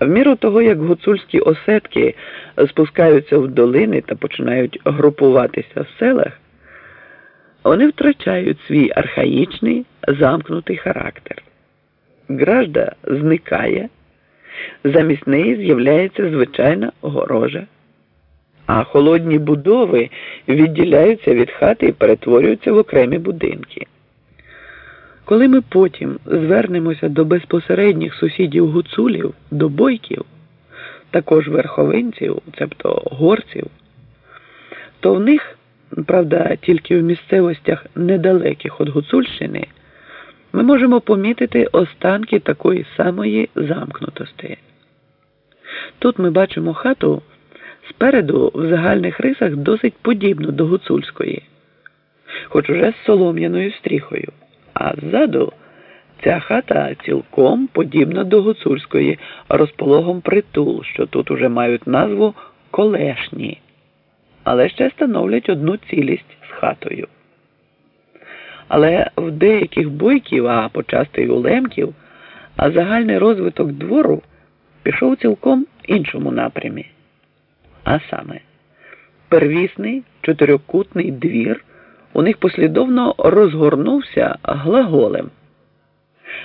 В міру того, як гуцульські осетки спускаються в долини та починають групуватися в селах, вони втрачають свій архаїчний замкнутий характер. Гражда зникає, замість неї з'являється звичайна огорожа, а холодні будови відділяються від хати і перетворюються в окремі будинки. Коли ми потім звернемося до безпосередніх сусідів гуцулів, до бойків, також верховинців, цебто горців, то в них, правда, тільки в місцевостях недалеких від Гуцульщини, ми можемо помітити останки такої самої замкнутості. Тут ми бачимо хату спереду в загальних рисах досить подібну до гуцульської, хоч уже з солом'яною стріхою. А ззаду ця хата цілком подібна до гуцульської розпологом притул, що тут уже мають назву колешні, але ще становлять одну цілість з хатою. Але в деяких бойків, а почасти й у лемків, а загальний розвиток двору пішов цілком іншому напрямі. А саме, первісний чотирикутний двір у них послідовно розгорнувся глаголем,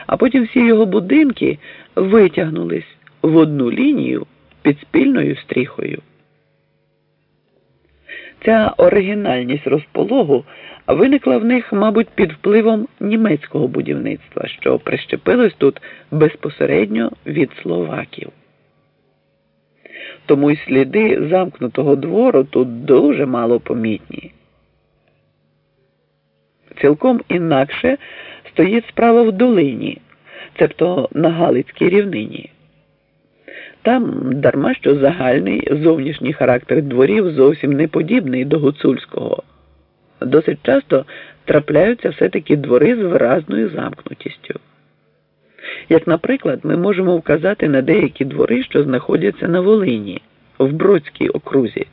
а потім всі його будинки витягнулись в одну лінію під спільною стріхою. Ця оригінальність розпологу виникла в них, мабуть, під впливом німецького будівництва, що прищепилось тут безпосередньо від словаків. Тому й сліди замкнутого двору тут дуже мало помітні. Цілком інакше стоїть справа в долині, цебто на Галицькій рівнині. Там дарма що загальний зовнішній характер дворів зовсім не подібний до гуцульського. Досить часто трапляються все-таки двори з виразною замкнутістю. Як, наприклад, ми можемо вказати на деякі двори, що знаходяться на Волині, в Бродській окрузі.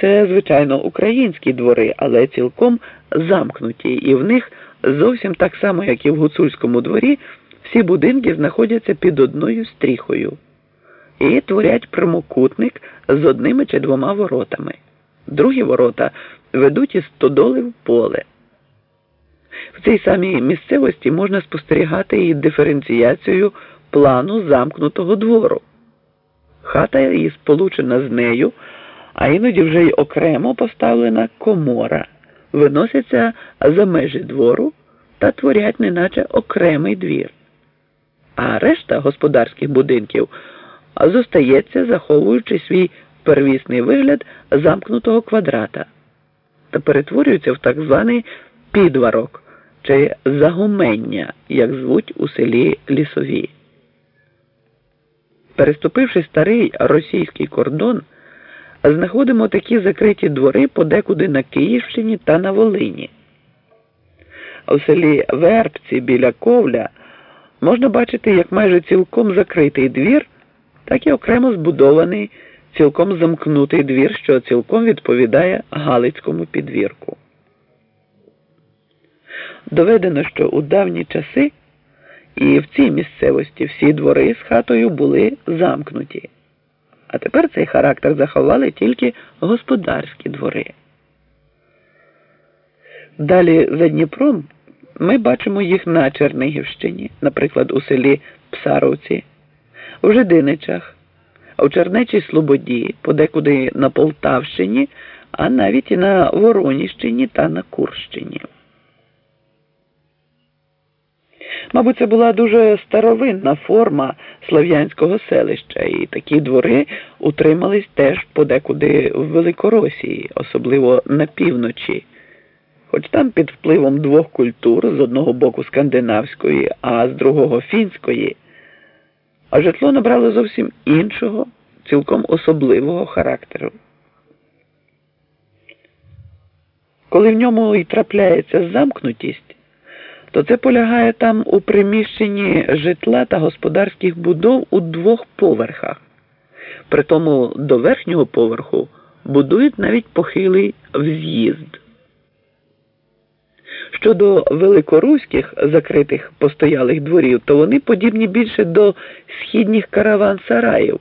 Це, звичайно, українські двори, але цілком замкнуті, і в них зовсім так само, як і в гуцульському дворі, всі будинки знаходяться під одною стріхою і творять прямокутник з одними чи двома воротами. Другі ворота ведуть із стодоли в поле. В цій самій місцевості можна спостерігати і диференціяцію плану замкнутого двору. Хата і сполучена з нею а іноді вже й окремо поставлена комора, виносяться за межі двору та творять неначе окремий двір. А решта господарських будинків зостається, заховуючи свій первісний вигляд замкнутого квадрата та перетворюється в так званий підварок чи загумення, як звуть у селі Лісові. Переступивши старий російський кордон знаходимо такі закриті двори подекуди на Київщині та на Волині. У селі Вербці біля Ковля можна бачити як майже цілком закритий двір, так і окремо збудований, цілком замкнутий двір, що цілком відповідає Галицькому підвірку. Доведено, що у давні часи і в цій місцевості всі двори з хатою були замкнуті. А тепер цей характер заховали тільки господарські двори. Далі за Дніпром ми бачимо їх на Чернигівщині, наприклад, у селі Псаровці, у Жидиничах, у Чернечій Слободі, подекуди на Полтавщині, а навіть і на Вороніщині та на Курщині. Мабуть, це була дуже старовинна форма слов'янського селища, і такі двори утримались теж подекуди в Великоросії, особливо на півночі. Хоч там під впливом двох культур, з одного боку скандинавської, а з другого фінської, а житло набрало зовсім іншого, цілком особливого характеру. Коли в ньому і трапляється замкнутість, то це полягає там у приміщенні житла та господарських будов у двох поверхах. Притому до верхнього поверху будують навіть похилий вз'їзд. Щодо великоруських закритих постоялих дворів, то вони подібні більше до східніх караван-сараїв,